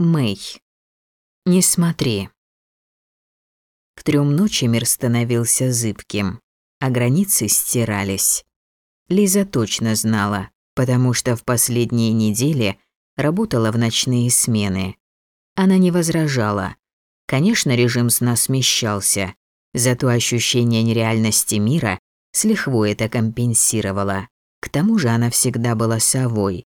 Мэй. Не смотри. К трем ночи мир становился зыбким, а границы стирались. Лиза точно знала, потому что в последние недели работала в ночные смены. Она не возражала. Конечно, режим сна смещался, зато ощущение нереальности мира с лихвой это компенсировало. К тому же она всегда была совой,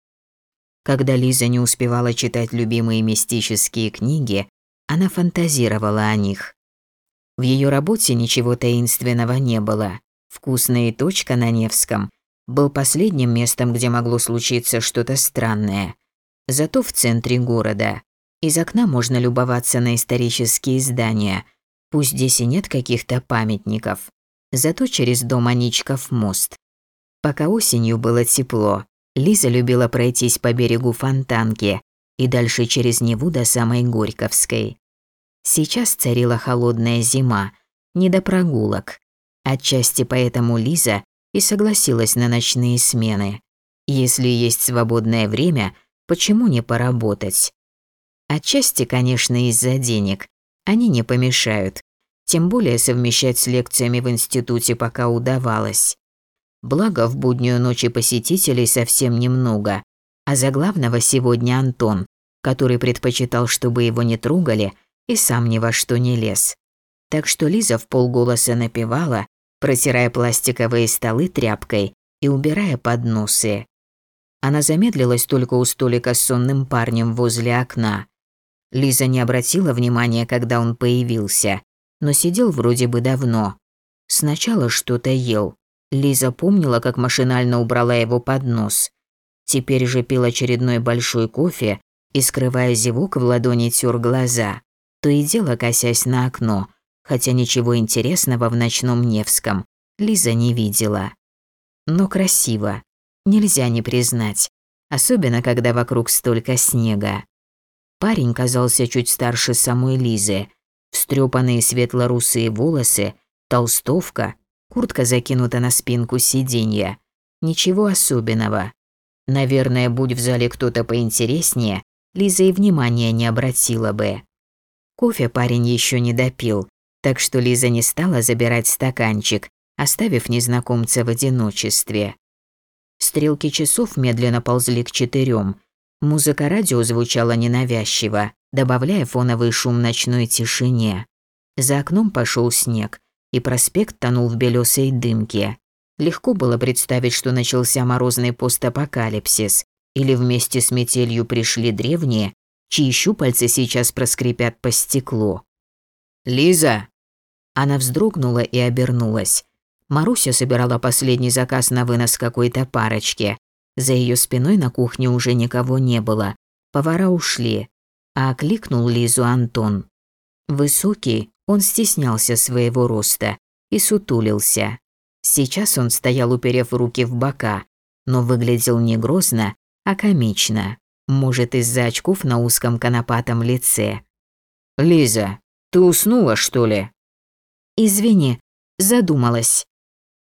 когда Лиза не успевала читать любимые мистические книги, она фантазировала о них. В ее работе ничего таинственного не было. Вкусная точка на Невском был последним местом, где могло случиться что-то странное. Зато в центре города. Из окна можно любоваться на исторические здания. Пусть здесь и нет каких-то памятников. Зато через дом Аничков мост. Пока осенью было тепло, Лиза любила пройтись по берегу Фонтанки и дальше через Неву до самой Горьковской. Сейчас царила холодная зима, не до прогулок. Отчасти поэтому Лиза и согласилась на ночные смены. Если есть свободное время, почему не поработать? Отчасти, конечно, из-за денег. Они не помешают. Тем более совмещать с лекциями в институте пока удавалось. Благо, в буднюю ночь посетителей совсем немного, а за главного сегодня Антон, который предпочитал, чтобы его не трогали и сам ни во что не лез. Так что Лиза в полголоса напевала, протирая пластиковые столы тряпкой и убирая подносы. Она замедлилась только у столика с сонным парнем возле окна. Лиза не обратила внимания, когда он появился, но сидел вроде бы давно. Сначала что-то ел, Лиза помнила, как машинально убрала его под нос. Теперь же пил очередной большой кофе и, скрывая зевок, в ладони тер глаза, то и дело косясь на окно, хотя ничего интересного в ночном Невском Лиза не видела. Но красиво, нельзя не признать, особенно когда вокруг столько снега. Парень казался чуть старше самой Лизы, встрепанные светло-русые волосы, толстовка Куртка закинута на спинку сиденья. Ничего особенного. Наверное, будь в зале кто-то поинтереснее, Лиза и внимания не обратила бы. Кофе парень еще не допил, так что Лиза не стала забирать стаканчик, оставив незнакомца в одиночестве. Стрелки часов медленно ползли к четырем. Музыка радио звучала ненавязчиво, добавляя фоновый шум ночной тишине. За окном пошел снег, и проспект тонул в белесой дымке. Легко было представить, что начался морозный постапокалипсис, или вместе с метелью пришли древние, чьи щупальца сейчас проскрипят по стеклу. «Лиза!» Она вздрогнула и обернулась. Маруся собирала последний заказ на вынос какой-то парочки. За ее спиной на кухне уже никого не было. Повара ушли. А окликнул Лизу Антон. Высокий, он стеснялся своего роста и сутулился. Сейчас он стоял, уперев руки в бока, но выглядел не грозно, а комично. Может, из-за очков на узком конопатом лице. «Лиза, ты уснула, что ли?» «Извини, задумалась».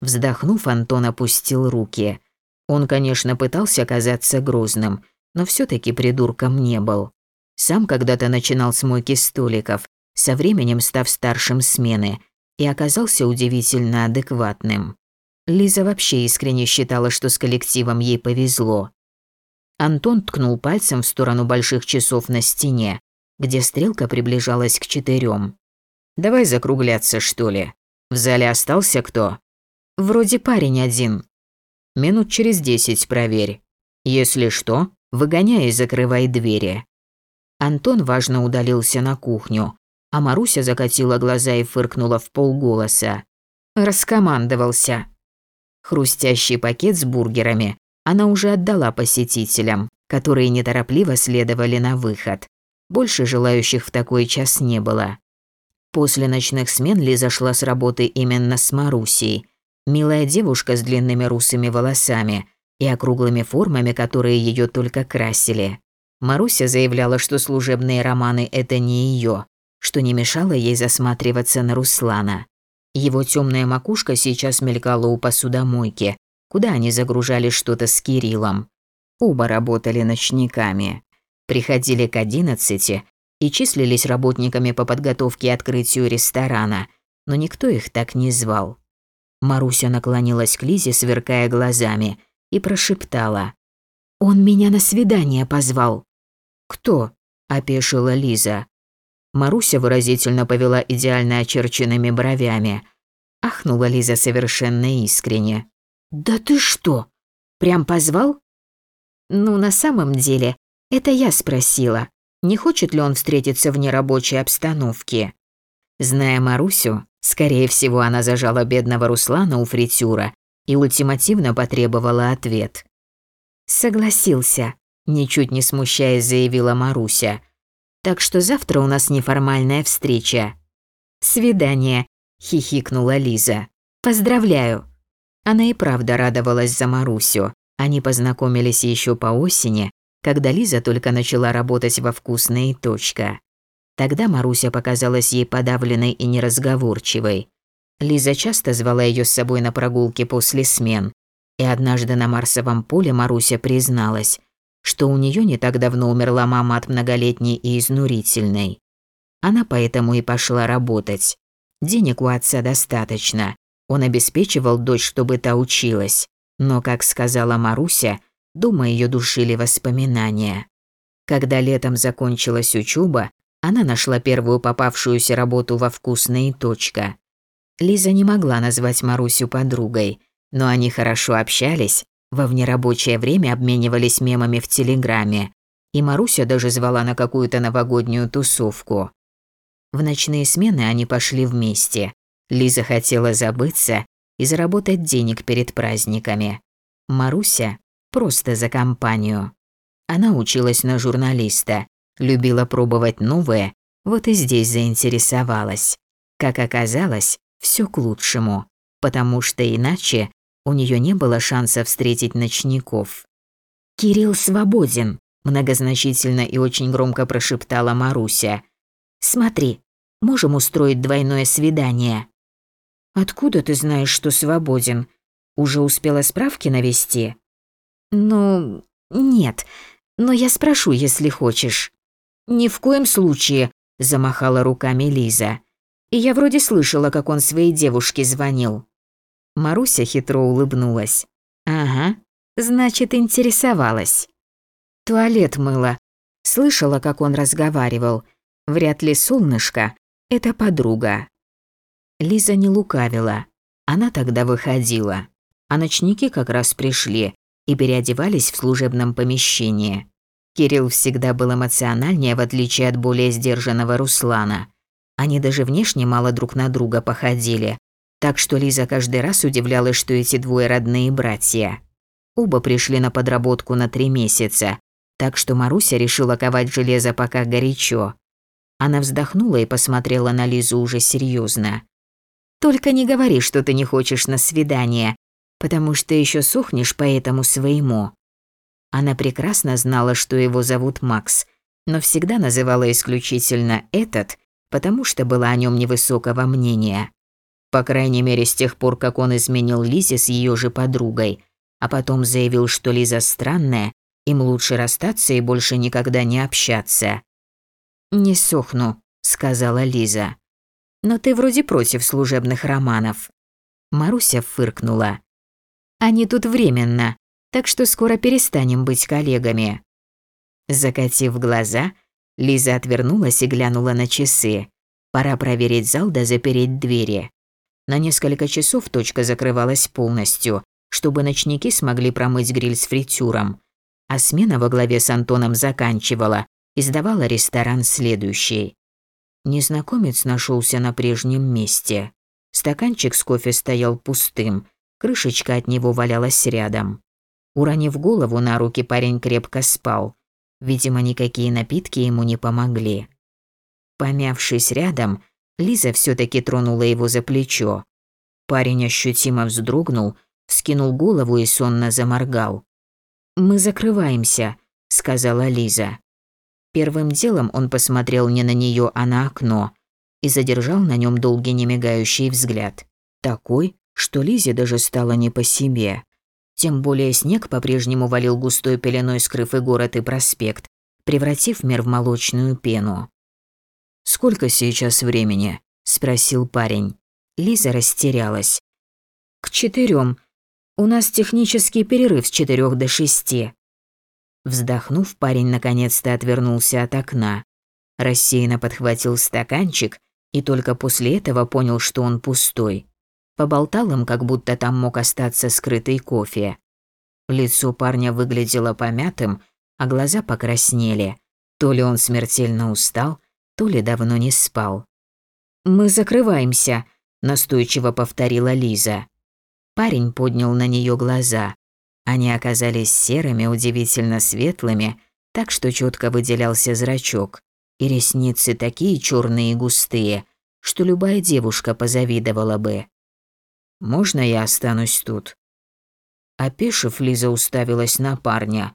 Вздохнув, Антон опустил руки. Он, конечно, пытался казаться грозным, но все таки придурком не был. Сам когда-то начинал с мойки столиков, со временем став старшим смены, и оказался удивительно адекватным. Лиза вообще искренне считала, что с коллективом ей повезло. Антон ткнул пальцем в сторону больших часов на стене, где стрелка приближалась к четырем. «Давай закругляться, что ли? В зале остался кто?» «Вроде парень один». «Минут через десять проверь. Если что, выгоняй и закрывай двери». Антон важно удалился на кухню, а Маруся закатила глаза и фыркнула в полголоса. Раскомандовался. Хрустящий пакет с бургерами она уже отдала посетителям, которые неторопливо следовали на выход. Больше желающих в такой час не было. После ночных смен Лиза шла с работы именно с Марусей. Милая девушка с длинными русыми волосами и округлыми формами, которые ее только красили. Маруся заявляла, что служебные романы – это не ее, что не мешало ей засматриваться на Руслана. Его темная макушка сейчас мелькала у посудомойки, куда они загружали что-то с Кириллом. Оба работали ночниками. приходили к одиннадцати и числились работниками по подготовке и открытию ресторана, но никто их так не звал. Маруся наклонилась к Лизе, сверкая глазами, и прошептала. «Он меня на свидание позвал». «Кто?» – опешила Лиза. Маруся выразительно повела идеально очерченными бровями. Ахнула Лиза совершенно искренне. «Да ты что? Прям позвал?» «Ну, на самом деле, это я спросила, не хочет ли он встретиться в нерабочей обстановке. Зная Марусю, скорее всего, она зажала бедного Руслана у фритюра и ультимативно потребовала ответ. «Согласился», – ничуть не смущаясь заявила Маруся. «Так что завтра у нас неформальная встреча». «Свидание», – хихикнула Лиза. «Поздравляю». Она и правда радовалась за Марусю. Они познакомились еще по осени, когда Лиза только начала работать во вкусной точка. Тогда Маруся показалась ей подавленной и неразговорчивой. Лиза часто звала ее с собой на прогулки после смен, и однажды на Марсовом поле Маруся призналась, что у нее не так давно умерла мама от многолетней и изнурительной. Она поэтому и пошла работать. Денег у отца достаточно. Он обеспечивал дочь, чтобы та училась. Но, как сказала Маруся, дома ее душили воспоминания. Когда летом закончилась учеба, она нашла первую попавшуюся работу во вкусной точка. Лиза не могла назвать Марусю подругой – но они хорошо общались, во внерабочее время обменивались мемами в Телеграме, и Маруся даже звала на какую-то новогоднюю тусовку. В ночные смены они пошли вместе. Лиза хотела забыться и заработать денег перед праздниками. Маруся просто за компанию. Она училась на журналиста, любила пробовать новое, вот и здесь заинтересовалась. Как оказалось, все к лучшему, потому что иначе у нее не было шанса встретить ночников. «Кирилл свободен», – многозначительно и очень громко прошептала Маруся. «Смотри, можем устроить двойное свидание». «Откуда ты знаешь, что свободен? Уже успела справки навести?» «Ну, нет, но я спрошу, если хочешь». «Ни в коем случае», – замахала руками Лиза. «И я вроде слышала, как он своей девушке звонил». Маруся хитро улыбнулась. «Ага, значит, интересовалась». Туалет мыла. Слышала, как он разговаривал. Вряд ли солнышко – это подруга. Лиза не лукавила. Она тогда выходила. А ночники как раз пришли и переодевались в служебном помещении. Кирилл всегда был эмоциональнее, в отличие от более сдержанного Руслана. Они даже внешне мало друг на друга походили, так что Лиза каждый раз удивлялась, что эти двое родные братья. Оба пришли на подработку на три месяца, так что Маруся решила ковать железо пока горячо. Она вздохнула и посмотрела на Лизу уже серьезно. «Только не говори, что ты не хочешь на свидание, потому что еще сохнешь по этому своему». Она прекрасно знала, что его зовут Макс, но всегда называла исключительно «этот», потому что была о нем невысокого мнения. По крайней мере, с тех пор, как он изменил Лизе с ее же подругой, а потом заявил, что Лиза странная, им лучше расстаться и больше никогда не общаться. «Не сохну», — сказала Лиза. «Но ты вроде против служебных романов». Маруся фыркнула. «Они тут временно, так что скоро перестанем быть коллегами». Закатив глаза, Лиза отвернулась и глянула на часы. Пора проверить зал да запереть двери. На несколько часов точка закрывалась полностью, чтобы ночники смогли промыть гриль с фритюром. А смена во главе с Антоном заканчивала и сдавала ресторан следующий. Незнакомец нашелся на прежнем месте. Стаканчик с кофе стоял пустым, крышечка от него валялась рядом. Уронив голову на руки, парень крепко спал. Видимо, никакие напитки ему не помогли. Помявшись рядом, Лиза все-таки тронула его за плечо. Парень ощутимо вздрогнул, скинул голову и сонно заморгал. «Мы закрываемся», — сказала Лиза. Первым делом он посмотрел не на нее, а на окно и задержал на нем долгий немигающий взгляд. Такой, что Лизе даже стало не по себе. Тем более снег по-прежнему валил густой пеленой, скрыв и город, и проспект, превратив мир в молочную пену. «Сколько сейчас времени?» – спросил парень. Лиза растерялась. «К четырем. У нас технический перерыв с четырех до шести». Вздохнув, парень наконец-то отвернулся от окна. Рассеянно подхватил стаканчик и только после этого понял, что он пустой. Поболтал им, как будто там мог остаться скрытый кофе. Лицо парня выглядело помятым, а глаза покраснели. То ли он смертельно устал, то ли давно не спал. «Мы закрываемся», – настойчиво повторила Лиза. Парень поднял на нее глаза. Они оказались серыми, удивительно светлыми, так что четко выделялся зрачок, и ресницы такие черные и густые, что любая девушка позавидовала бы. «Можно я останусь тут?» Опешив, Лиза уставилась на парня.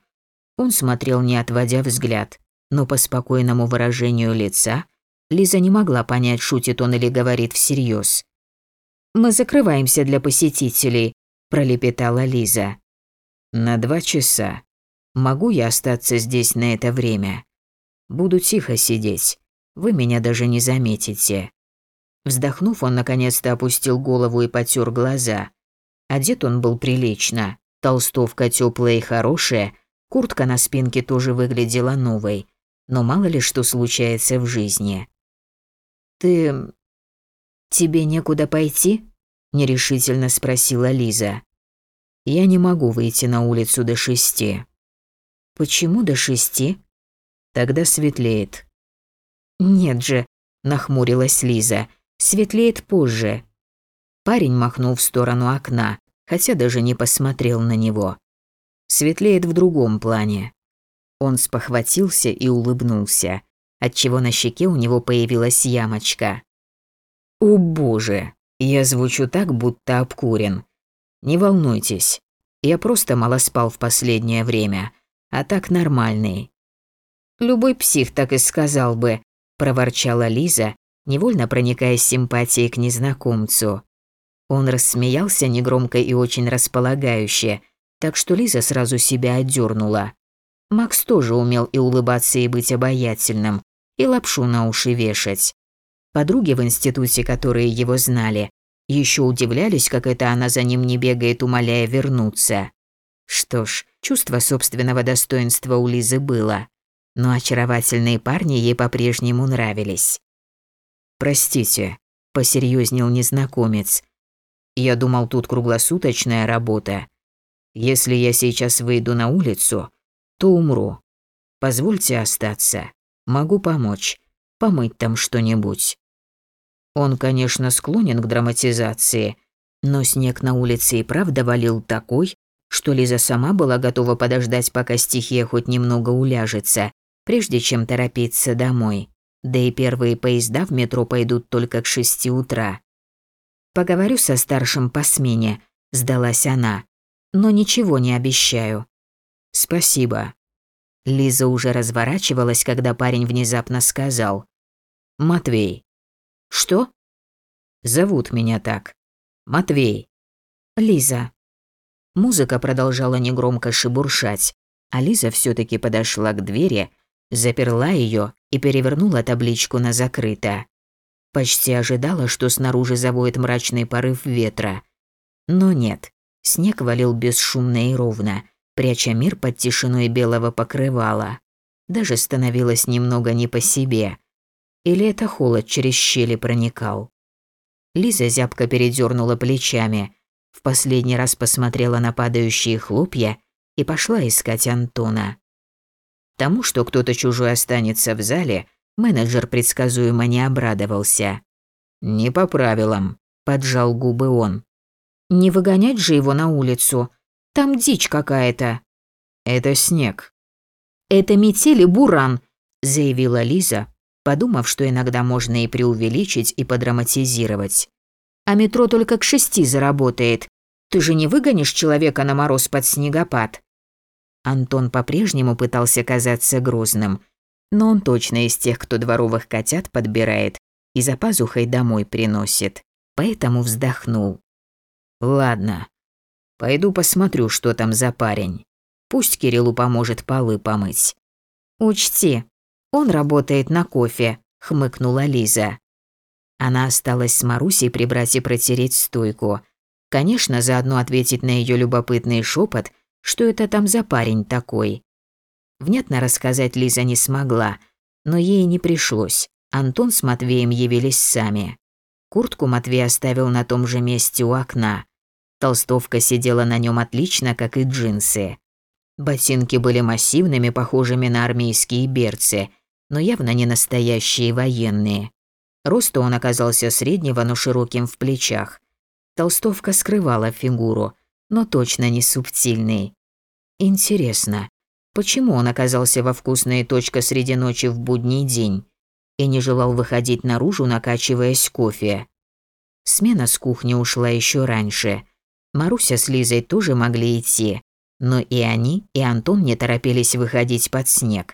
Он смотрел, не отводя взгляд, но по спокойному выражению лица Лиза не могла понять, шутит он или говорит всерьез. «Мы закрываемся для посетителей», – пролепетала Лиза. «На два часа. Могу я остаться здесь на это время? Буду тихо сидеть. Вы меня даже не заметите». Вздохнув, он наконец-то опустил голову и потер глаза. Одет он был прилично. Толстовка теплая и хорошая, куртка на спинке тоже выглядела новой. Но мало ли что случается в жизни. «Ты... тебе некуда пойти?» – нерешительно спросила Лиза. «Я не могу выйти на улицу до шести». «Почему до шести?» «Тогда светлеет». «Нет же», – нахмурилась Лиза, – «светлеет позже». Парень махнул в сторону окна, хотя даже не посмотрел на него. Светлеет в другом плане. Он спохватился и улыбнулся, отчего на щеке у него появилась ямочка. «О боже, я звучу так, будто обкурен. Не волнуйтесь, я просто мало спал в последнее время, а так нормальный». «Любой псих так и сказал бы», – проворчала Лиза, невольно проникаясь симпатией к незнакомцу. Он рассмеялся негромко и очень располагающе, так что Лиза сразу себя отдернула. Макс тоже умел и улыбаться, и быть обаятельным, и лапшу на уши вешать. Подруги в институте, которые его знали, еще удивлялись, как это она за ним не бегает, умоляя вернуться. Что ж, чувство собственного достоинства у Лизы было, но очаровательные парни ей по-прежнему нравились. «Простите», – посерьезнел незнакомец, я думал, тут круглосуточная работа. Если я сейчас выйду на улицу, то умру. Позвольте остаться. Могу помочь. Помыть там что-нибудь. Он, конечно, склонен к драматизации, но снег на улице и правда валил такой, что Лиза сама была готова подождать, пока стихия хоть немного уляжется, прежде чем торопиться домой. Да и первые поезда в метро пойдут только к шести утра. Поговорю со старшим по смене, сдалась она. Но ничего не обещаю. Спасибо. Лиза уже разворачивалась, когда парень внезапно сказал: "Матвей". Что? Зовут меня так. Матвей. Лиза. Музыка продолжала негромко шебуршать, а Лиза все таки подошла к двери, заперла ее и перевернула табличку на закрыто. Почти ожидала, что снаружи завоет мрачный порыв ветра. Но нет, снег валил бесшумно и ровно, пряча мир под тишиной белого покрывала. Даже становилось немного не по себе. Или это холод через щели проникал? Лиза зябко передернула плечами, в последний раз посмотрела на падающие хлопья и пошла искать Антона. Тому, что кто-то чужой останется в зале – Менеджер предсказуемо не обрадовался. «Не по правилам», – поджал губы он. «Не выгонять же его на улицу. Там дичь какая-то». «Это снег». «Это метель и буран», – заявила Лиза, подумав, что иногда можно и преувеличить, и подраматизировать. «А метро только к шести заработает. Ты же не выгонишь человека на мороз под снегопад». Антон по-прежнему пытался казаться грозным – но он точно из тех, кто дворовых котят подбирает и за пазухой домой приносит. Поэтому вздохнул. Ладно, пойду посмотрю, что там за парень. Пусть Кириллу поможет полы помыть. «Учти, он работает на кофе», – хмыкнула Лиза. Она осталась с Марусей прибрать и протереть стойку. Конечно, заодно ответить на ее любопытный шепот, что это там за парень такой. Внятно рассказать Лиза не смогла, но ей не пришлось. Антон с Матвеем явились сами. Куртку Матвей оставил на том же месте у окна. Толстовка сидела на нем отлично, как и джинсы. Ботинки были массивными, похожими на армейские берцы, но явно не настоящие военные. Росту он оказался среднего, но широким в плечах. Толстовка скрывала фигуру, но точно не субтильный. Интересно, почему он оказался во вкусной точке среди ночи в будний день? и не желал выходить наружу, накачиваясь кофе. Смена с кухни ушла еще раньше. Маруся с Лизой тоже могли идти, но и они, и Антон не торопились выходить под снег.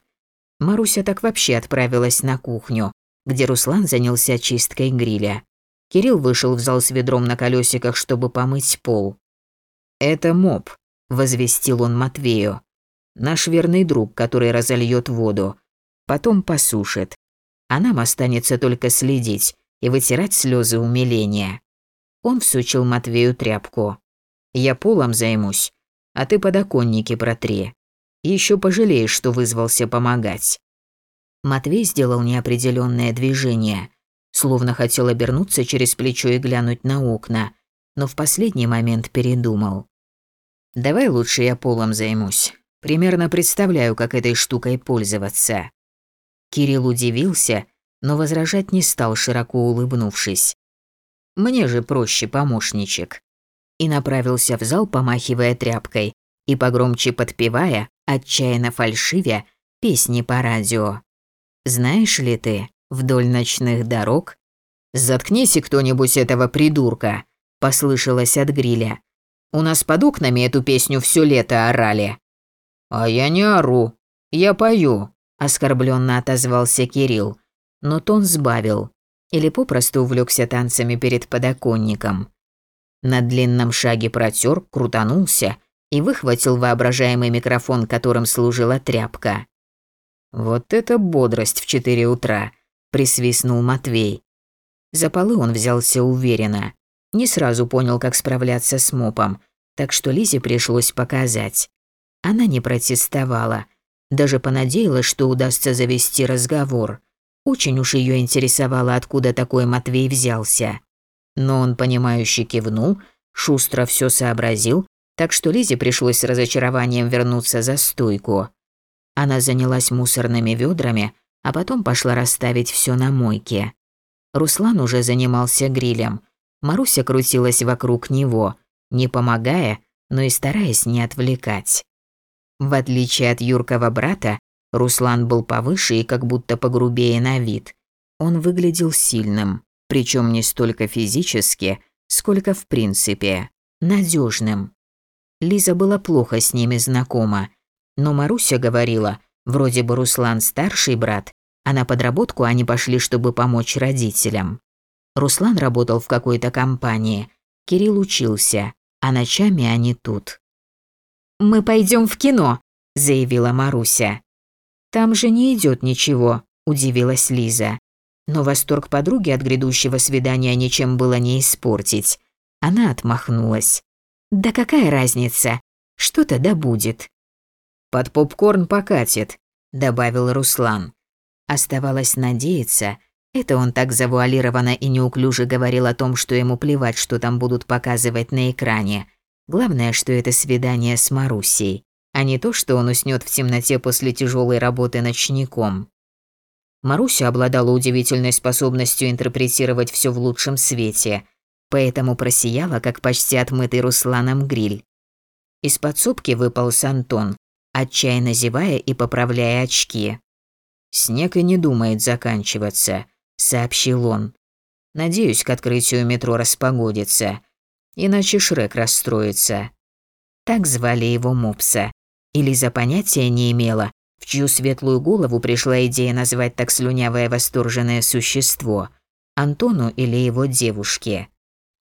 Маруся так вообще отправилась на кухню, где Руслан занялся чисткой гриля. Кирилл вышел в зал с ведром на колесиках, чтобы помыть пол. «Это моб», – возвестил он Матвею. «Наш верный друг, который разольет воду. Потом посушит а нам останется только следить и вытирать слезы умиления. Он всучил Матвею тряпку. «Я полом займусь, а ты подоконники протри. Еще пожалеешь, что вызвался помогать». Матвей сделал неопределенное движение, словно хотел обернуться через плечо и глянуть на окна, но в последний момент передумал. «Давай лучше я полом займусь. Примерно представляю, как этой штукой пользоваться». Кирилл удивился, но возражать не стал, широко улыбнувшись. «Мне же проще, помощничек». И направился в зал, помахивая тряпкой и погромче подпевая, отчаянно фальшивя, песни по радио. «Знаешь ли ты, вдоль ночных дорог...» «Заткнись кто-нибудь этого придурка», – послышалось от гриля. «У нас под окнами эту песню все лето орали». «А я не ору, я пою», оскорбленно отозвался Кирилл, но тон сбавил или попросту увлекся танцами перед подоконником. На длинном шаге протер, крутанулся и выхватил воображаемый микрофон, которым служила тряпка. «Вот это бодрость в четыре утра!» – присвистнул Матвей. За полы он взялся уверенно. Не сразу понял, как справляться с мопом, так что Лизе пришлось показать. Она не протестовала, даже понадеялась, что удастся завести разговор. Очень уж ее интересовало, откуда такой Матвей взялся. Но он, понимающе кивнул, шустро все сообразил, так что Лизе пришлось с разочарованием вернуться за стойку. Она занялась мусорными ведрами, а потом пошла расставить все на мойке. Руслан уже занимался грилем. Маруся крутилась вокруг него, не помогая, но и стараясь не отвлекать. В отличие от Юркова брата, Руслан был повыше и как будто погрубее на вид. Он выглядел сильным, причем не столько физически, сколько в принципе, надежным. Лиза была плохо с ними знакома, но Маруся говорила, вроде бы Руслан старший брат, а на подработку они пошли, чтобы помочь родителям. Руслан работал в какой-то компании, Кирилл учился, а ночами они тут. «Мы пойдем в кино», – заявила Маруся. «Там же не идет ничего», – удивилась Лиза. Но восторг подруги от грядущего свидания ничем было не испортить. Она отмахнулась. «Да какая разница? Что-то да будет». «Под попкорн покатит», – добавил Руслан. Оставалось надеяться, это он так завуалированно и неуклюже говорил о том, что ему плевать, что там будут показывать на экране. Главное, что это свидание с Марусей, а не то, что он уснет в темноте после тяжелой работы ночником. Маруся обладала удивительной способностью интерпретировать все в лучшем свете, поэтому просияла, как почти отмытый Русланом гриль. Из подсобки выпал Антон, отчаянно зевая и поправляя очки. «Снег и не думает заканчиваться», — сообщил он. «Надеюсь, к открытию метро распогодится иначе Шрек расстроится. Так звали его Мопса. И Лиза понятия не имела, в чью светлую голову пришла идея назвать так слюнявое восторженное существо – Антону или его девушке.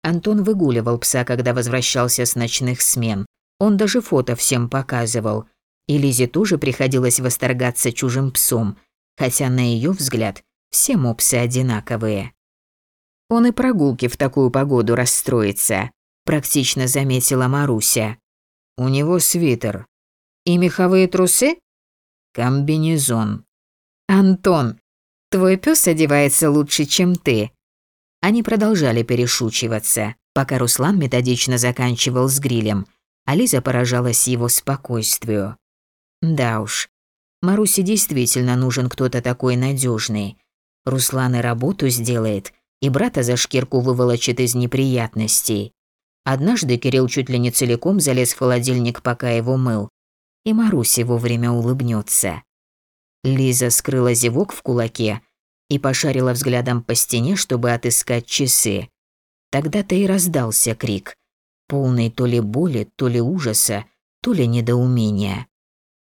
Антон выгуливал пса, когда возвращался с ночных смен. Он даже фото всем показывал. И Лизе тоже приходилось восторгаться чужим псом, хотя на ее взгляд все мопсы одинаковые. Он и прогулки в такую погоду расстроится, практично заметила Маруся. У него свитер. И меховые трусы? Комбинезон. Антон, твой пес одевается лучше, чем ты. Они продолжали перешучиваться, пока Руслан методично заканчивал с грилем, а Лиза поражалась его спокойствию. Да уж, Марусе действительно нужен кто-то такой надежный. Руслан и работу сделает, и брата за шкирку выволочит из неприятностей. Однажды Кирилл чуть ли не целиком залез в холодильник, пока его мыл, и Марусе вовремя улыбнется. Лиза скрыла зевок в кулаке и пошарила взглядом по стене, чтобы отыскать часы. Тогда-то и раздался крик, полный то ли боли, то ли ужаса, то ли недоумения.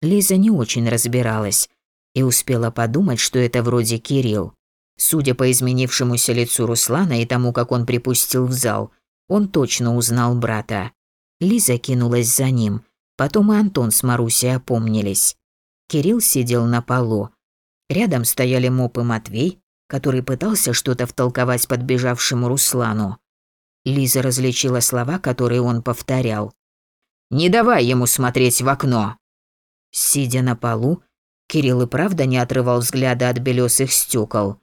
Лиза не очень разбиралась и успела подумать, что это вроде Кирилл. Судя по изменившемуся лицу Руслана и тому, как он припустил в зал, он точно узнал брата. Лиза кинулась за ним, потом и Антон с Марусей опомнились. Кирилл сидел на полу. Рядом стояли Моп и Матвей, который пытался что-то втолковать подбежавшему Руслану. Лиза различила слова, которые он повторял. «Не давай ему смотреть в окно!» Сидя на полу, Кирилл и правда не отрывал взгляда от белесых стекол.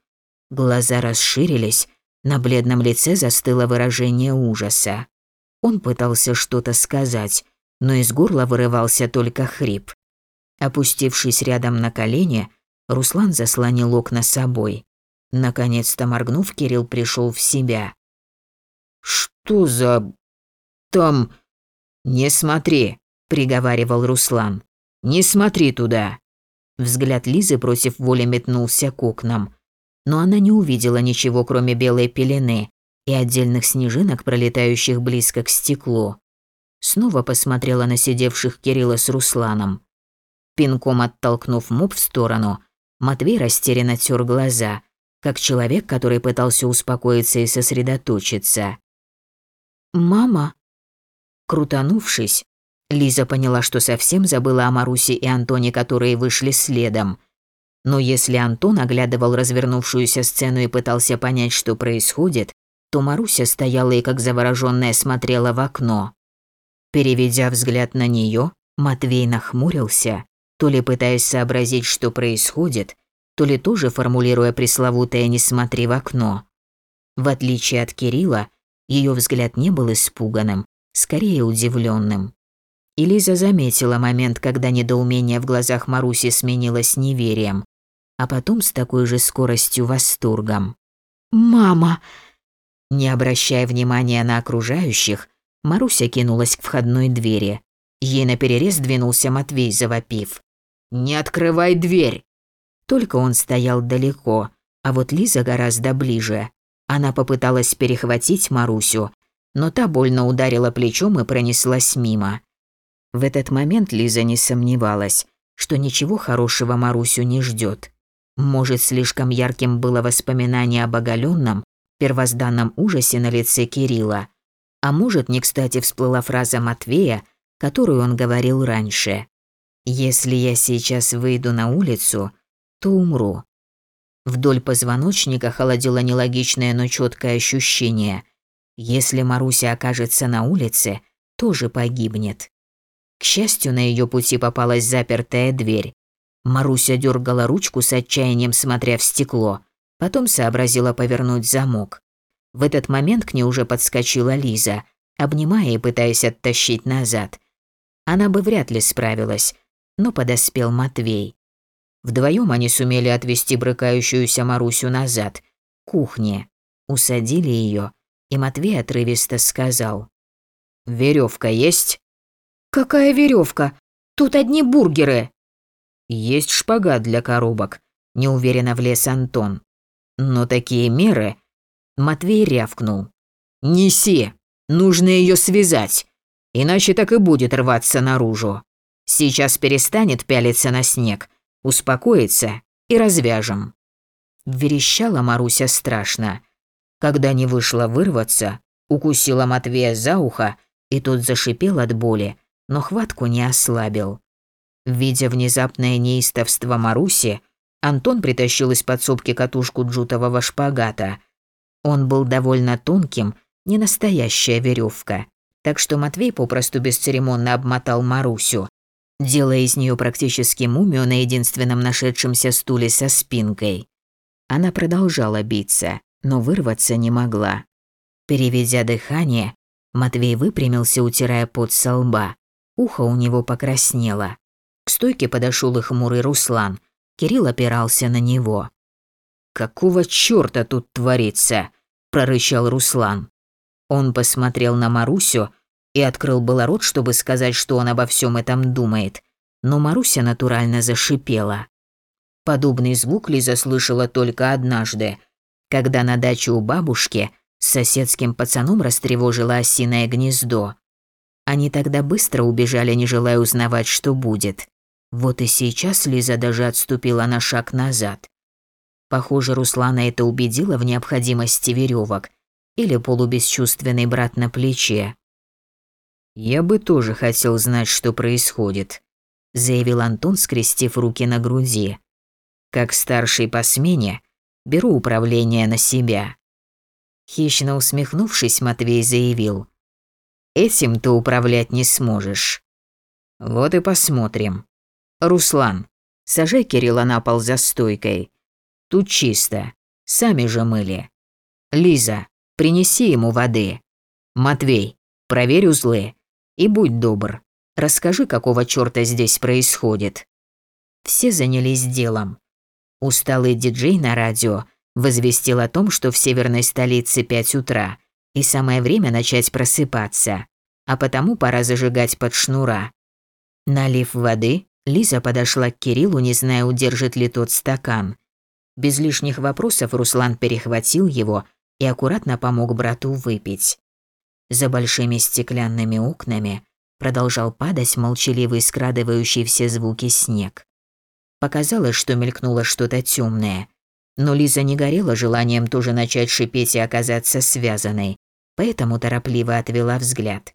Глаза расширились, на бледном лице застыло выражение ужаса. Он пытался что-то сказать, но из горла вырывался только хрип. Опустившись рядом на колени, Руслан заслонил окна собой. Наконец-то моргнув, Кирилл пришел в себя. «Что за... там...» «Не смотри», — приговаривал Руслан. «Не смотри туда!» Взгляд Лизы против воли метнулся к окнам. Но она не увидела ничего, кроме белой пелены и отдельных снежинок, пролетающих близко к стеклу. Снова посмотрела на сидевших Кирилла с Русланом. Пинком оттолкнув моб в сторону, Матвей растерянно тер глаза, как человек, который пытался успокоиться и сосредоточиться. «Мама?» Крутанувшись, Лиза поняла, что совсем забыла о Марусе и Антоне, которые вышли следом. Но если Антон оглядывал развернувшуюся сцену и пытался понять, что происходит, то Маруся стояла и как заворожённая смотрела в окно. Переведя взгляд на неё, Матвей нахмурился, то ли пытаясь сообразить, что происходит, то ли тоже формулируя пресловутое «не смотри в окно». В отличие от Кирилла, её взгляд не был испуганным, скорее удивлённым. И заметила момент, когда недоумение в глазах Маруси сменилось неверием, а потом с такой же скоростью восторгом. «Мама!» Не обращая внимания на окружающих, Маруся кинулась к входной двери. Ей наперерез двинулся Матвей, завопив. «Не открывай дверь!» Только он стоял далеко, а вот Лиза гораздо ближе. Она попыталась перехватить Марусю, но та больно ударила плечом и пронеслась мимо. В этот момент Лиза не сомневалась, что ничего хорошего Марусю не ждет. Может, слишком ярким было воспоминание об оголенном, первозданном ужасе на лице Кирилла. А может, не кстати всплыла фраза Матвея, которую он говорил раньше. «Если я сейчас выйду на улицу, то умру». Вдоль позвоночника холодило нелогичное, но четкое ощущение. Если Маруся окажется на улице, тоже погибнет. К счастью, на ее пути попалась запертая дверь. Маруся дергала ручку с отчаянием, смотря в стекло. Потом сообразила повернуть замок. В этот момент к ней уже подскочила Лиза, обнимая и пытаясь оттащить назад. Она бы вряд ли справилась, но подоспел Матвей. Вдвоем они сумели отвести брыкающуюся Марусю назад, к кухне. Усадили ее, и Матвей отрывисто сказал. «Веревка есть?» «Какая веревка? Тут одни бургеры!» «Есть шпагат для коробок», – неуверенно влез Антон. «Но такие меры...» Матвей рявкнул. «Неси! Нужно ее связать, иначе так и будет рваться наружу. Сейчас перестанет пялиться на снег, успокоится и развяжем». Верещала Маруся страшно. Когда не вышло вырваться, укусила Матвея за ухо, и тот зашипел от боли, но хватку не ослабил. Видя внезапное неистовство Маруси, Антон притащил из подсобки катушку джутового шпагата. Он был довольно тонким, не настоящая веревка, так что Матвей попросту бесцеремонно обмотал Марусю, делая из нее практически мумию на единственном нашедшемся стуле со спинкой. Она продолжала биться, но вырваться не могла. Переведя дыхание, Матвей выпрямился, утирая пот со лба. Ухо у него покраснело. К стойке подошел и хмурый Руслан. Кирилл опирался на него. «Какого чёрта тут творится?» – прорычал Руслан. Он посмотрел на Марусю и открыл было рот, чтобы сказать, что он обо всем этом думает. Но Маруся натурально зашипела. Подобный звук Лиза слышала только однажды, когда на даче у бабушки с соседским пацаном растревожила осиное гнездо. Они тогда быстро убежали, не желая узнавать, что будет. Вот и сейчас Лиза даже отступила на шаг назад. Похоже, Руслана это убедило в необходимости веревок или полубесчувственный брат на плече. «Я бы тоже хотел знать, что происходит», – заявил Антон, скрестив руки на груди. «Как старший по смене, беру управление на себя». Хищно усмехнувшись, Матвей заявил. «Этим ты управлять не сможешь». «Вот и посмотрим». «Руслан, сажай Кирилла на пол за стойкой. Тут чисто. Сами же мыли. Лиза, принеси ему воды. Матвей, проверь узлы. И будь добр, расскажи, какого чёрта здесь происходит». Все занялись делом. Усталый диджей на радио возвестил о том, что в северной столице 5 утра, и самое время начать просыпаться, а потому пора зажигать под шнура. Налив воды, Лиза подошла к Кириллу, не зная, удержит ли тот стакан. Без лишних вопросов Руслан перехватил его и аккуратно помог брату выпить. За большими стеклянными окнами продолжал падать молчаливый, скрадывающий все звуки снег. Показалось, что мелькнуло что-то темное, но Лиза не горела желанием тоже начать шипеть и оказаться связанной, поэтому торопливо отвела взгляд.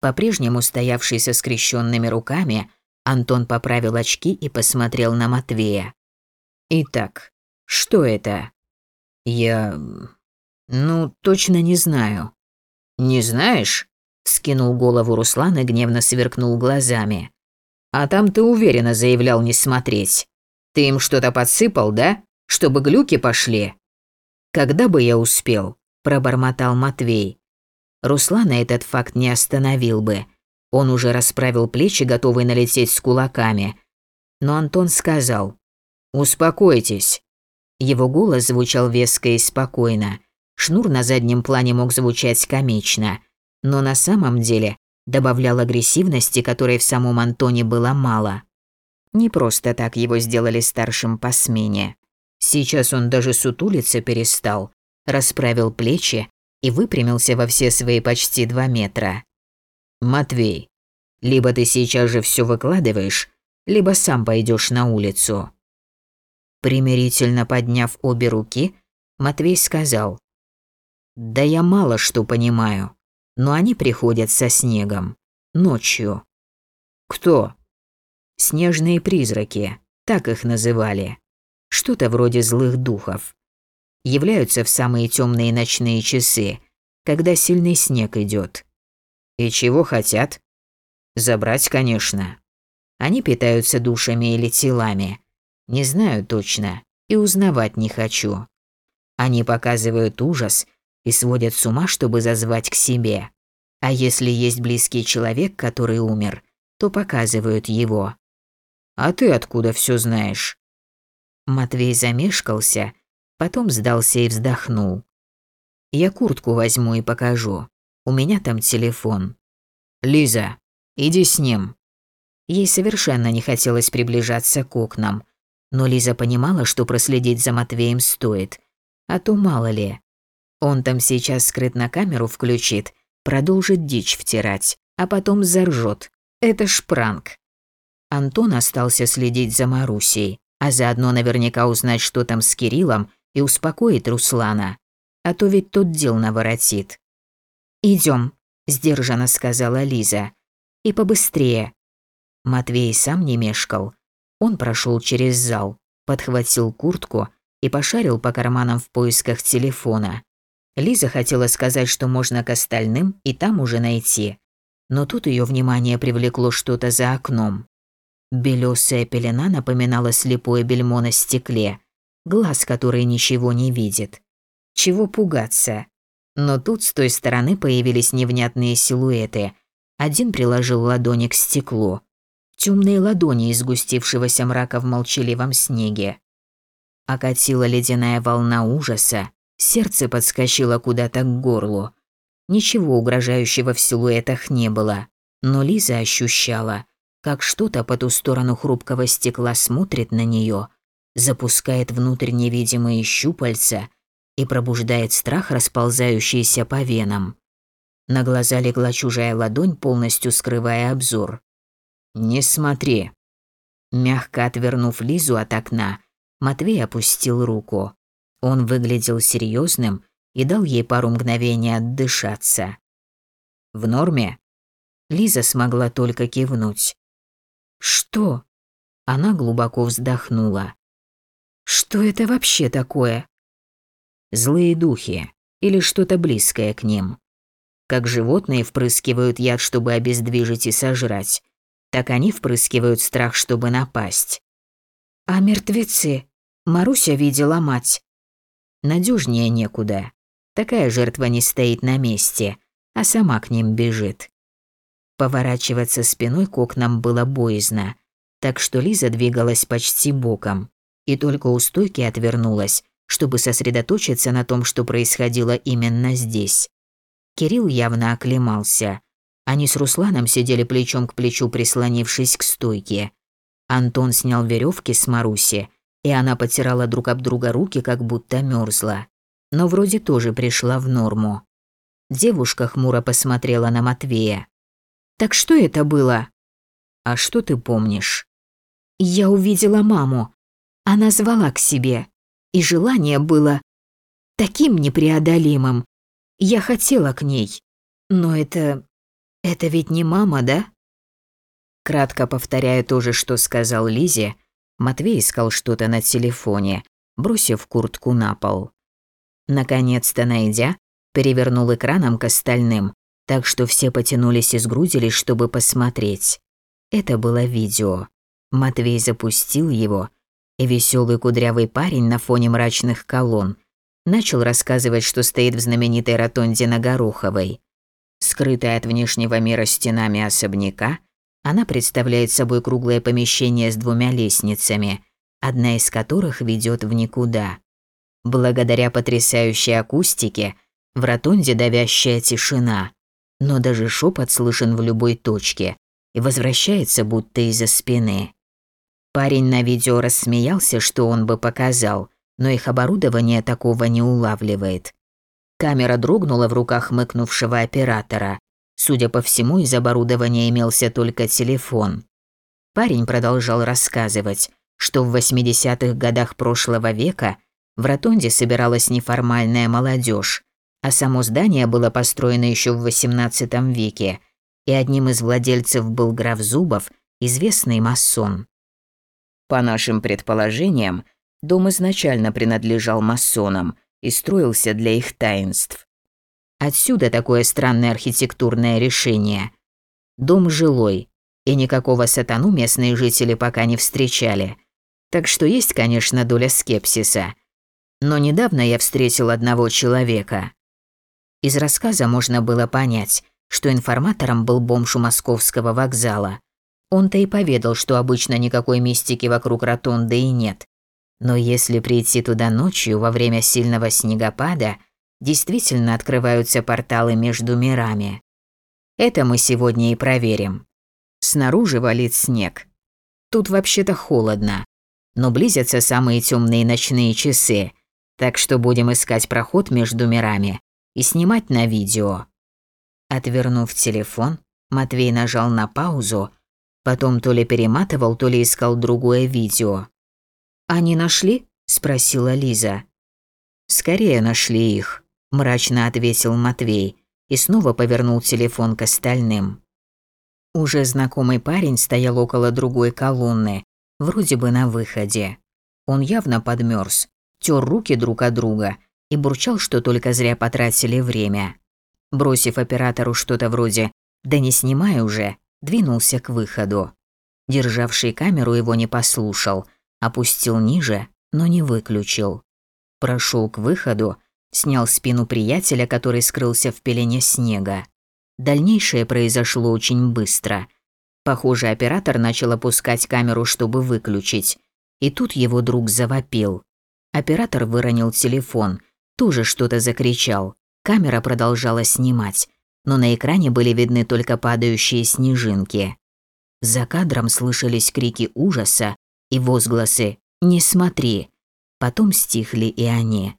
По-прежнему стоявший со скрещенными руками, Антон поправил очки и посмотрел на Матвея. «Итак, что это?» «Я... ну, точно не знаю», «Не знаешь?» – скинул голову Руслан и гневно сверкнул глазами. «А там ты уверенно заявлял не смотреть. Ты им что-то подсыпал, да? Чтобы глюки пошли?» «Когда бы я успел?» – пробормотал Матвей. Руслана этот факт не остановил бы. Он уже расправил плечи, готовый налететь с кулаками. Но Антон сказал «Успокойтесь». Его голос звучал веско и спокойно. Шнур на заднем плане мог звучать комично, но на самом деле добавлял агрессивности, которой в самом Антоне было мало. Не просто так его сделали старшим по смене. Сейчас он даже сутулиться перестал, расправил плечи и выпрямился во все свои почти два метра. «Матвей, либо ты сейчас же все выкладываешь, либо сам пойдешь на улицу». Примирительно подняв обе руки, Матвей сказал, да я мало что понимаю, но они приходят со снегом. Ночью. Кто? Снежные призраки, так их называли. Что-то вроде злых духов. Являются в самые темные ночные часы, когда сильный снег идет. И чего хотят? Забрать, конечно. Они питаются душами или телами. Не знаю точно и узнавать не хочу. Они показывают ужас и сводят с ума, чтобы зазвать к себе. А если есть близкий человек, который умер, то показывают его. А ты откуда все знаешь? Матвей замешкался, потом сдался и вздохнул. Я куртку возьму и покажу. У меня там телефон. Лиза, иди с ним. Ей совершенно не хотелось приближаться к окнам, но Лиза понимала, что проследить за Матвеем стоит, а то мало ли. Он там сейчас скрытно камеру включит, продолжит дичь втирать, а потом заржет. Это ж пранк. Антон остался следить за Марусей, а заодно наверняка узнать, что там с Кириллом, и успокоить Руслана. А то ведь тот дел наворотит. «Идём», – сдержанно сказала Лиза. «И побыстрее». Матвей сам не мешкал. Он прошел через зал, подхватил куртку и пошарил по карманам в поисках телефона. Лиза хотела сказать, что можно к остальным и там уже найти. Но тут ее внимание привлекло что-то за окном. Белёсая пелена напоминала слепое бельмо на стекле, глаз, который ничего не видит. Чего пугаться? Но тут с той стороны появились невнятные силуэты. Один приложил ладони к стеклу. Темные ладони из густившегося мрака в молчаливом снеге. Окатила ледяная волна ужаса, сердце подскочило куда-то к горлу. Ничего угрожающего в силуэтах не было, но Лиза ощущала, как что-то по ту сторону хрупкого стекла смотрит на нее, запускает внутрь невидимые щупальца и пробуждает страх, расползающийся по венам. На глаза легла чужая ладонь, полностью скрывая обзор. «Не смотри». Мягко отвернув Лизу от окна, Матвей опустил руку. Он выглядел серьезным и дал ей пару мгновений отдышаться. «В норме?» Лиза смогла только кивнуть. «Что?» Она глубоко вздохнула. «Что это вообще такое?» злые духи или что-то близкое к ним. Как животные впрыскивают яд, чтобы обездвижить и сожрать, так они впрыскивают страх, чтобы напасть. А мертвецы? Маруся видела мать. Надежнее некуда. Такая жертва не стоит на месте, а сама к ним бежит. Поворачиваться спиной к окнам было боязно, так что Лиза двигалась почти боком и только у стойки отвернулась, чтобы сосредоточиться на том, что происходило именно здесь. Кирилл явно оклемался. Они с Русланом сидели плечом к плечу, прислонившись к стойке. Антон снял веревки с Маруси, и она потирала друг об друга руки, как будто мерзла. Но вроде тоже пришла в норму. Девушка хмуро посмотрела на Матвея. «Так что это было?» «А что ты помнишь?» «Я увидела маму. Она звала к себе и желание было таким непреодолимым. Я хотела к ней. Но это... это ведь не мама, да? Кратко повторяя то же, что сказал Лизе, Матвей искал что-то на телефоне, бросив куртку на пол. Наконец-то найдя, перевернул экраном к остальным, так что все потянулись и сгрудились, чтобы посмотреть. Это было видео. Матвей запустил его, и веселый кудрявый парень на фоне мрачных колонн начал рассказывать, что стоит в знаменитой ротонде на Гороховой. Скрытая от внешнего мира стенами особняка, она представляет собой круглое помещение с двумя лестницами, одна из которых ведет в никуда. Благодаря потрясающей акустике в ротонде давящая тишина, но даже шепот слышен в любой точке и возвращается будто из-за спины. Парень на видео рассмеялся, что он бы показал, но их оборудование такого не улавливает. Камера дрогнула в руках мыкнувшего оператора. Судя по всему, из оборудования имелся только телефон. Парень продолжал рассказывать, что в 80-х годах прошлого века в Ротонде собиралась неформальная молодежь, а само здание было построено еще в XVIII веке, и одним из владельцев был граф Зубов, известный масон. По нашим предположениям, дом изначально принадлежал масонам и строился для их таинств. Отсюда такое странное архитектурное решение. Дом жилой, и никакого сатану местные жители пока не встречали. Так что есть, конечно, доля скепсиса. Но недавно я встретил одного человека. Из рассказа можно было понять, что информатором был бомж у московского вокзала. Он-то и поведал, что обычно никакой мистики вокруг ротонды и нет. Но если прийти туда ночью во время сильного снегопада, действительно открываются порталы между мирами. Это мы сегодня и проверим. Снаружи валит снег. Тут вообще-то холодно, но близятся самые темные ночные часы, так что будем искать проход между мирами и снимать на видео. Отвернув телефон, Матвей нажал на паузу Потом то ли перематывал, то ли искал другое видео. «Они нашли?» – спросила Лиза. «Скорее нашли их», – мрачно ответил Матвей и снова повернул телефон к остальным. Уже знакомый парень стоял около другой колонны, вроде бы на выходе. Он явно подмерз, тер руки друг от друга и бурчал, что только зря потратили время. Бросив оператору что-то вроде «да не снимай уже», двинулся к выходу. Державший камеру его не послушал, опустил ниже, но не выключил. Прошел к выходу, снял спину приятеля, который скрылся в пелене снега. Дальнейшее произошло очень быстро. Похоже, оператор начал опускать камеру, чтобы выключить. И тут его друг завопил. Оператор выронил телефон, тоже что-то закричал. Камера продолжала снимать, но на экране были видны только падающие снежинки. За кадром слышались крики ужаса и возгласы «Не смотри!». Потом стихли и они.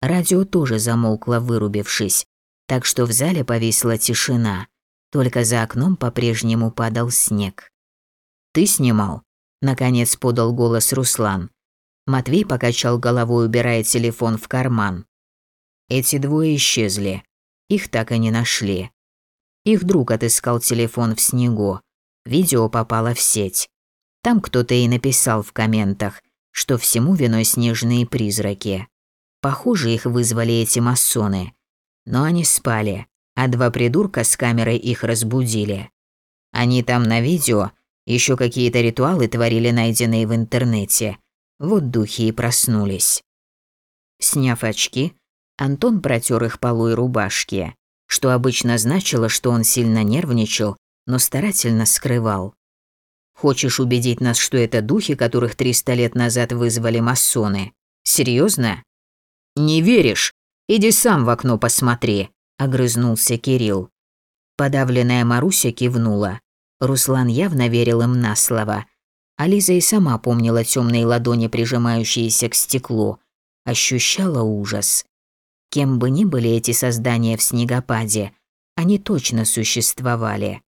Радио тоже замолкло, вырубившись, так что в зале повисла тишина. Только за окном по-прежнему падал снег. «Ты снимал?» – наконец подал голос Руслан. Матвей покачал головой, убирая телефон в карман. Эти двое исчезли. Их так и не нашли. Их друг отыскал телефон в снегу. Видео попало в сеть. Там кто-то и написал в комментах, что всему виной снежные призраки. Похоже, их вызвали эти масоны. Но они спали, а два придурка с камерой их разбудили. Они там на видео еще какие-то ритуалы творили, найденные в интернете. Вот духи и проснулись. Сняв очки, Антон протер их полой рубашки, что обычно значило, что он сильно нервничал, но старательно скрывал. «Хочешь убедить нас, что это духи, которых 300 лет назад вызвали масоны? Серьезно? «Не веришь? Иди сам в окно посмотри», – огрызнулся Кирилл. Подавленная Маруся кивнула. Руслан явно верил им на слово. А Лиза и сама помнила темные ладони, прижимающиеся к стеклу. Ощущала ужас. Кем бы ни были эти создания в снегопаде, они точно существовали.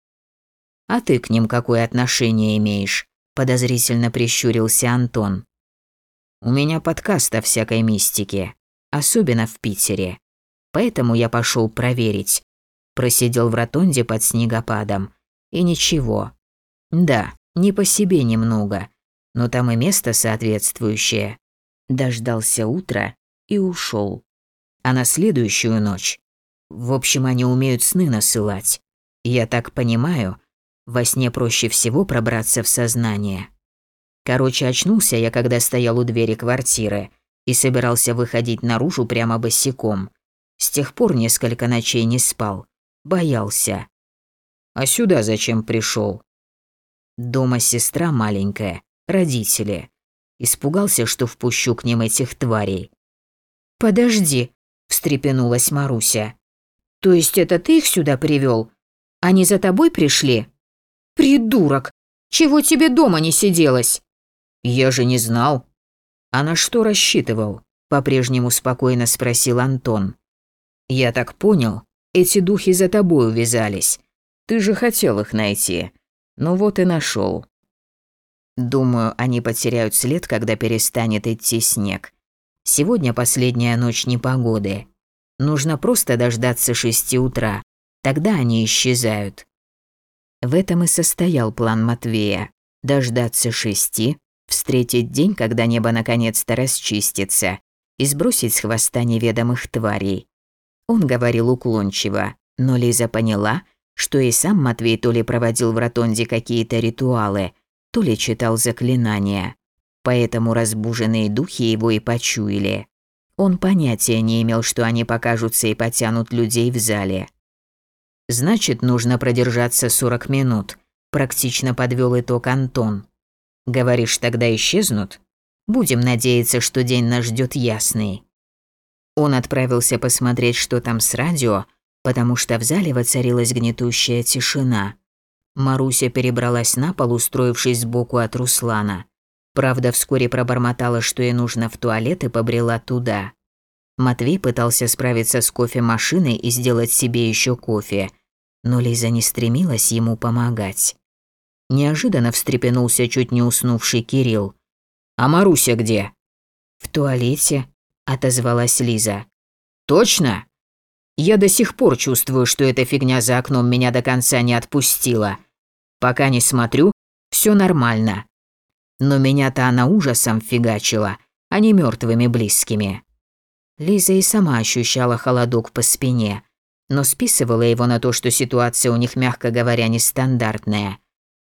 «А ты к ним какое отношение имеешь?» – подозрительно прищурился Антон. «У меня подкаст о всякой мистике особенно в Питере. Поэтому я пошел проверить. Просидел в ротонде под снегопадом. И ничего. Да, не по себе немного, но там и место соответствующее. Дождался утра и ушел. А на следующую ночь... В общем, они умеют сны насылать. Я так понимаю, во сне проще всего пробраться в сознание. Короче, очнулся я, когда стоял у двери квартиры и собирался выходить наружу прямо босиком. С тех пор несколько ночей не спал. Боялся. А сюда зачем пришел? Дома сестра маленькая, родители. Испугался, что впущу к ним этих тварей. «Подожди», – встрепенулась Маруся. «То есть это ты их сюда привел? Они за тобой пришли?» «Придурок! Чего тебе дома не сиделось?» «Я же не знал», «А на что рассчитывал?» – по-прежнему спокойно спросил Антон. «Я так понял, эти духи за тобой увязались. Ты же хотел их найти. Ну вот и нашел. Думаю, они потеряют след, когда перестанет идти снег. Сегодня последняя ночь непогоды. Нужно просто дождаться шести утра. Тогда они исчезают. В этом и состоял план Матвея. Дождаться шести, встретить день, когда небо наконец-то расчистится, и сбросить с хвоста неведомых тварей. Он говорил уклончиво, но Лиза поняла, что и сам Матвей то ли проводил в ротонде какие-то ритуалы, то ли читал заклинания. Поэтому разбуженные духи его и почуяли. Он понятия не имел, что они покажутся и потянут людей в зале. «Значит, нужно продержаться 40 минут», – практично подвел итог Антон. Говоришь, тогда исчезнут? Будем надеяться, что день нас ждет ясный. Он отправился посмотреть, что там с радио, потому что в зале воцарилась гнетущая тишина. Маруся перебралась на пол, устроившись сбоку от Руслана. Правда, вскоре пробормотала, что ей нужно в туалет и побрела туда. Матвей пытался справиться с кофемашиной и сделать себе еще кофе, но Лиза не стремилась ему помогать. Неожиданно встрепенулся чуть не уснувший Кирилл. «А Маруся где?» «В туалете», – отозвалась Лиза. «Точно?» «Я до сих пор чувствую, что эта фигня за окном меня до конца не отпустила. Пока не смотрю, все нормально. Но меня-то она ужасом фигачила, а не мертвыми близкими. Лиза и сама ощущала холодок по спине, но списывала его на то, что ситуация у них, мягко говоря, нестандартная.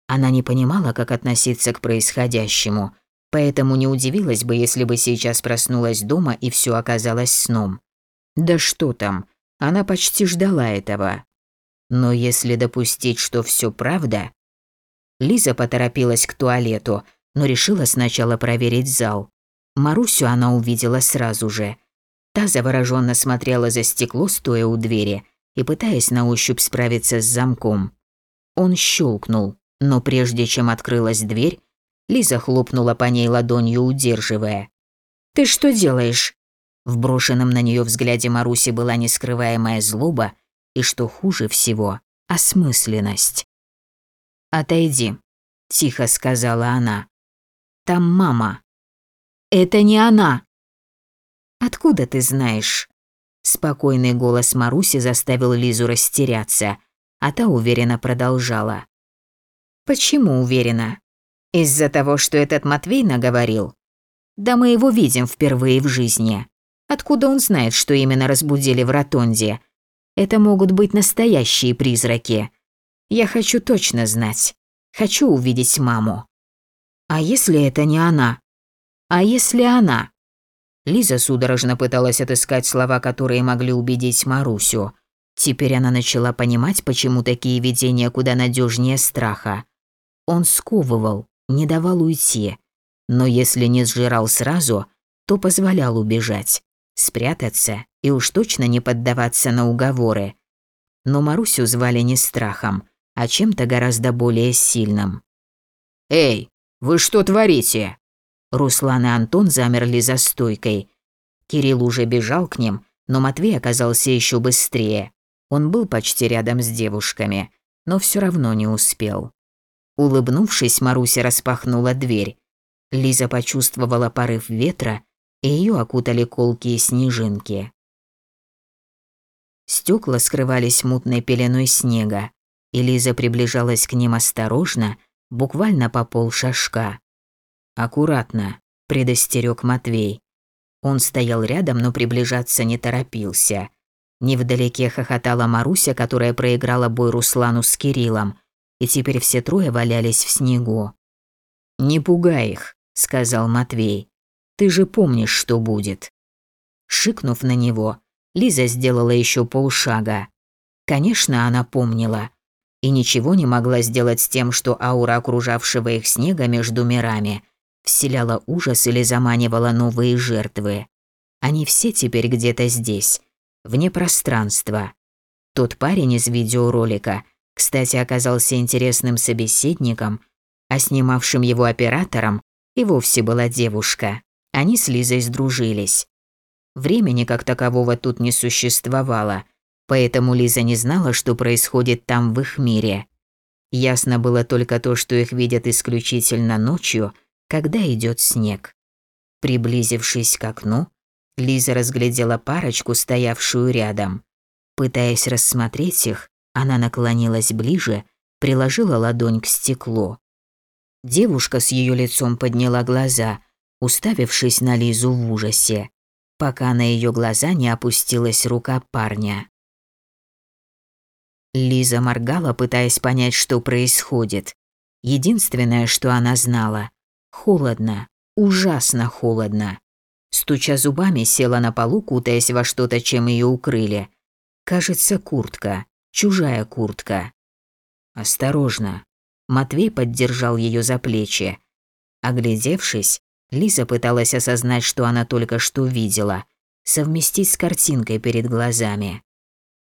Она не понимала, как относиться к происходящему, поэтому не удивилась бы, если бы сейчас проснулась дома и все оказалось сном. Да что там, она почти ждала этого. Но если допустить, что все правда... Лиза поторопилась к туалету, но решила сначала проверить зал. Марусю она увидела сразу же. Та завороженно смотрела за стекло, стоя у двери, и пытаясь на ощупь справиться с замком. Он щелкнул, но прежде чем открылась дверь, Лиза хлопнула по ней ладонью, удерживая. «Ты что делаешь?» В брошенном на нее взгляде Маруси была нескрываемая злоба и, что хуже всего, осмысленность. «Отойди», – тихо сказала она. «Там мама». «Это не она!» «Откуда ты знаешь?» Спокойный голос Маруси заставил Лизу растеряться, а та уверенно продолжала. «Почему уверена? Из-за того, что этот Матвей наговорил? Да мы его видим впервые в жизни. Откуда он знает, что именно разбудили в ротонде? Это могут быть настоящие призраки. Я хочу точно знать. Хочу увидеть маму. А если это не она? А если она? Лиза судорожно пыталась отыскать слова, которые могли убедить Марусю. Теперь она начала понимать, почему такие видения куда надежнее страха. Он сковывал, не давал уйти. Но если не сжирал сразу, то позволял убежать, спрятаться и уж точно не поддаваться на уговоры. Но Марусю звали не страхом, а чем-то гораздо более сильным. «Эй, вы что творите?» Руслан и Антон замерли за стойкой. Кирилл уже бежал к ним, но Матвей оказался еще быстрее. Он был почти рядом с девушками, но все равно не успел. Улыбнувшись, Маруся распахнула дверь. Лиза почувствовала порыв ветра, и ее окутали колкие снежинки. Стекла скрывались мутной пеленой снега, и Лиза приближалась к ним осторожно, буквально по полшажка. «Аккуратно», – предостерег Матвей. Он стоял рядом, но приближаться не торопился. Невдалеке хохотала Маруся, которая проиграла бой Руслану с Кириллом, и теперь все трое валялись в снегу. «Не пугай их», – сказал Матвей. «Ты же помнишь, что будет». Шикнув на него, Лиза сделала еще полшага. Конечно, она помнила. И ничего не могла сделать с тем, что аура окружавшего их снега между мирами вселяла ужас или заманивала новые жертвы. Они все теперь где-то здесь, вне пространства. Тот парень из видеоролика, кстати, оказался интересным собеседником, а снимавшим его оператором и вовсе была девушка. Они с Лизой сдружились. Времени как такового тут не существовало, поэтому Лиза не знала, что происходит там в их мире. Ясно было только то, что их видят исключительно ночью – когда идет снег. Приблизившись к окну, Лиза разглядела парочку, стоявшую рядом. Пытаясь рассмотреть их, она наклонилась ближе, приложила ладонь к стеклу. Девушка с ее лицом подняла глаза, уставившись на Лизу в ужасе, пока на ее глаза не опустилась рука парня. Лиза моргала, пытаясь понять, что происходит. Единственное, что она знала, Холодно, ужасно холодно. Стуча зубами, села на полу, кутаясь во что-то, чем ее укрыли. Кажется, куртка, чужая куртка. Осторожно. Матвей поддержал ее за плечи. Оглядевшись, Лиза пыталась осознать, что она только что видела, совместить с картинкой перед глазами.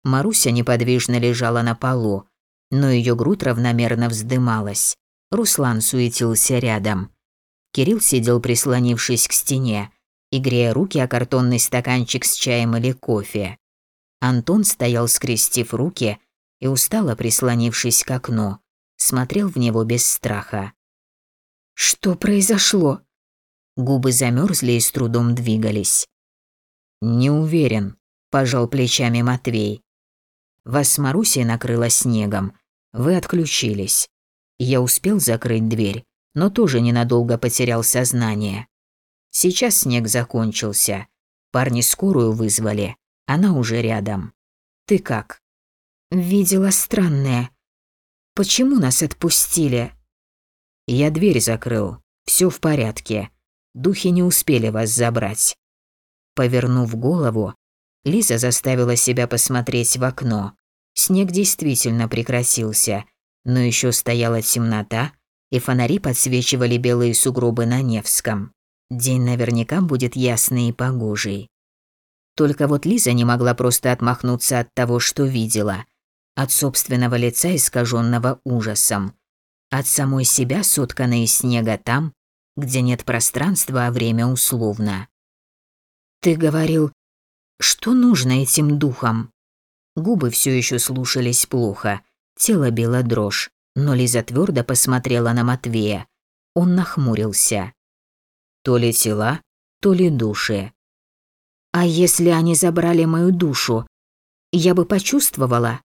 Маруся неподвижно лежала на полу, но ее грудь равномерно вздымалась. Руслан суетился рядом. Кирилл сидел прислонившись к стене и грея руки о картонный стаканчик с чаем или кофе. Антон стоял, скрестив руки и устало прислонившись к окну, смотрел в него без страха. «Что произошло?» Губы замерзли и с трудом двигались. «Не уверен», – пожал плечами Матвей. «Вас с Марусей накрыло снегом. Вы отключились. Я успел закрыть дверь, но тоже ненадолго потерял сознание. Сейчас снег закончился. Парни скорую вызвали. Она уже рядом. Ты как? Видела странное. Почему нас отпустили? Я дверь закрыл. Все в порядке. Духи не успели вас забрать. Повернув голову, Лиза заставила себя посмотреть в окно. Снег действительно прекратился, но еще стояла темнота, и фонари подсвечивали белые сугробы на Невском. День наверняка будет ясный и погожий. Только вот Лиза не могла просто отмахнуться от того, что видела. От собственного лица, искаженного ужасом. От самой себя, сотканной из снега там, где нет пространства, а время условно. «Ты говорил, что нужно этим духам?» Губы все еще слушались плохо, тело било дрожь, но Лиза твердо посмотрела на Матвея. Он нахмурился. То ли тела, то ли души. «А если они забрали мою душу, я бы почувствовала?»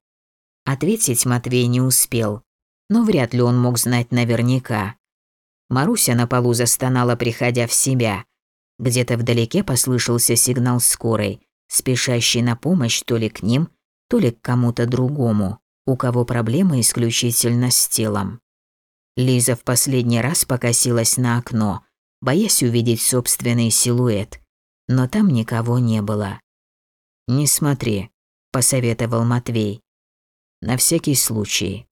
Ответить Матвей не успел, но вряд ли он мог знать наверняка. Маруся на полу застонала, приходя в себя. Где-то вдалеке послышался сигнал скорой, спешащий на помощь то ли к ним, то ли к кому-то другому, у кого проблемы исключительно с телом. Лиза в последний раз покосилась на окно, боясь увидеть собственный силуэт, но там никого не было. «Не смотри», – посоветовал Матвей. «На всякий случай».